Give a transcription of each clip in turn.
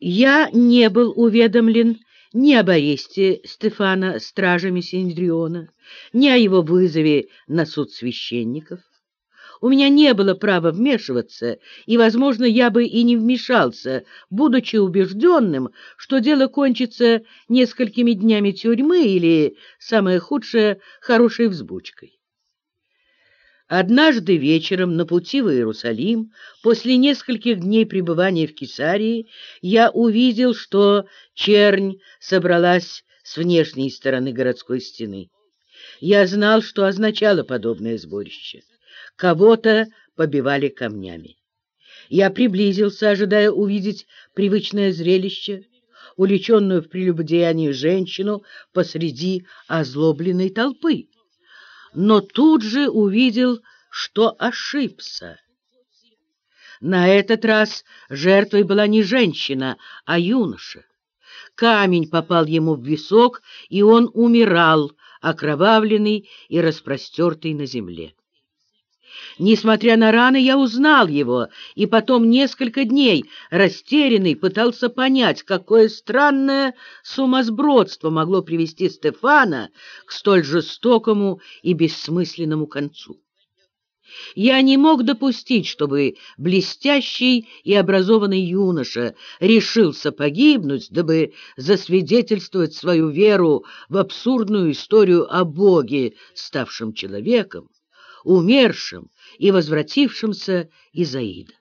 Я не был уведомлен ни об аресте Стефана стражами Синдриона, ни о его вызове на суд священников. У меня не было права вмешиваться, и, возможно, я бы и не вмешался, будучи убежденным, что дело кончится несколькими днями тюрьмы или, самое худшее, хорошей взбучкой. Однажды вечером на пути в Иерусалим, после нескольких дней пребывания в Кесарии, я увидел, что чернь собралась с внешней стороны городской стены. Я знал, что означало подобное сборище. Кого-то побивали камнями. Я приблизился, ожидая увидеть привычное зрелище, уличенную в прелюбодеянии женщину посреди озлобленной толпы. Но тут же увидел, что ошибся. На этот раз жертвой была не женщина, а юноша. Камень попал ему в висок, и он умирал, окровавленный и распростертый на земле. Несмотря на раны, я узнал его, и потом несколько дней, растерянный, пытался понять, какое странное сумасбродство могло привести Стефана к столь жестокому и бессмысленному концу. Я не мог допустить, чтобы блестящий и образованный юноша решился погибнуть, дабы засвидетельствовать свою веру в абсурдную историю о Боге, ставшем человеком, умершим и возвратившимся из Аида.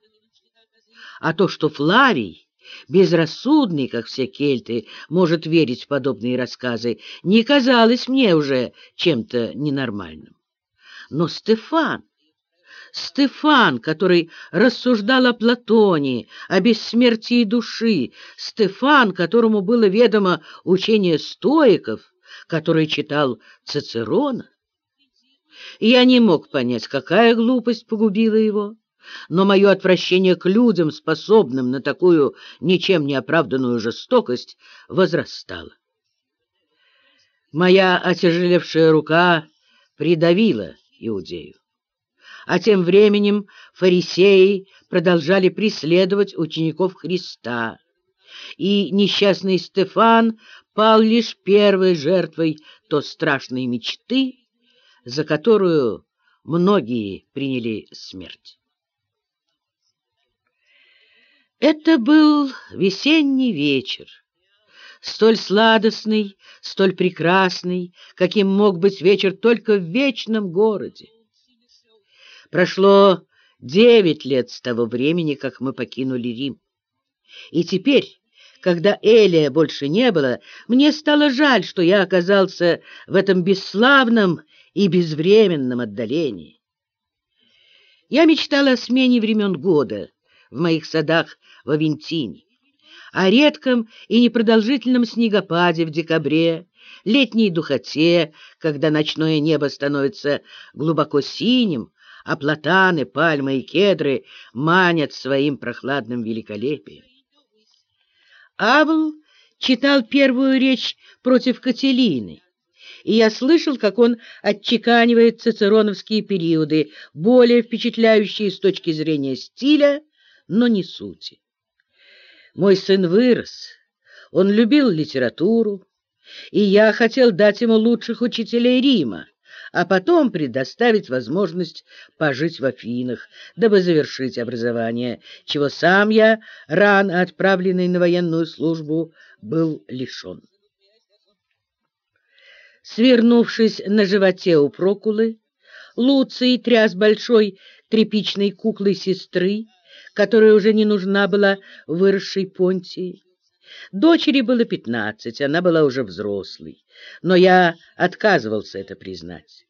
А то, что Флавий, безрассудный, как все кельты, может верить в подобные рассказы, не казалось мне уже чем-то ненормальным. Но Стефан, Стефан, который рассуждал о Платоне, о бессмертии души, Стефан, которому было ведомо учение стоиков, который читал Цицерона, я не мог понять, какая глупость погубила его, но мое отвращение к людям, способным на такую ничем не оправданную жестокость, возрастало. Моя отяжелевшая рука придавила Иудею. А тем временем фарисеи продолжали преследовать учеников Христа, и несчастный Стефан пал лишь первой жертвой то страшной мечты, за которую многие приняли смерть. Это был весенний вечер, столь сладостный, столь прекрасный, каким мог быть вечер только в вечном городе. Прошло девять лет с того времени, как мы покинули Рим. И теперь, когда Элия больше не было, мне стало жаль, что я оказался в этом бесславном и безвременном отдалении. Я мечтала о смене времен года в моих садах в Авентине, о редком и непродолжительном снегопаде в декабре, летней духоте, когда ночное небо становится глубоко синим, а платаны, пальмы и кедры манят своим прохладным великолепием. Абл читал первую речь против Кателины, и я слышал, как он отчеканивает цицероновские периоды, более впечатляющие с точки зрения стиля, но не сути. Мой сын вырос, он любил литературу, и я хотел дать ему лучших учителей Рима, а потом предоставить возможность пожить в Афинах, дабы завершить образование, чего сам я, рано отправленный на военную службу, был лишен. Свернувшись на животе у Прокулы, Луций тряс большой тряпичной куклой сестры, которая уже не нужна была выросшей Понтии. Дочери было пятнадцать, она была уже взрослой, но я отказывался это признать.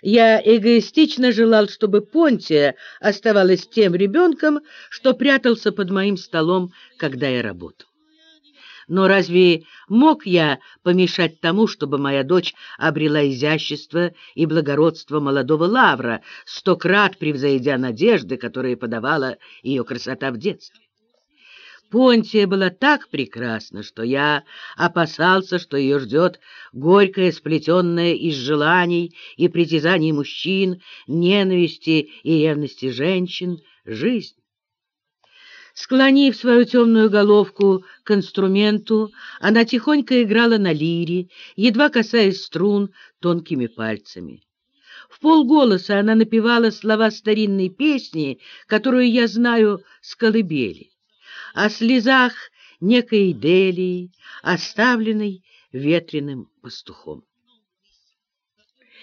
Я эгоистично желал, чтобы Понтия оставалась тем ребенком, что прятался под моим столом, когда я работал. Но разве мог я помешать тому, чтобы моя дочь обрела изящество и благородство молодого лавра, сто крат превзойдя надежды, которые подавала ее красота в детстве? Понтия была так прекрасна, что я опасался, что ее ждет горькая, сплетенная из желаний и притязаний мужчин, ненависти и ревности женщин, жизнь. Склонив свою темную головку к инструменту, она тихонько играла на лире, едва касаясь струн тонкими пальцами. В полголоса она напевала слова старинной песни, которую я знаю с колыбели, о слезах некой Делии, оставленной ветреным пастухом.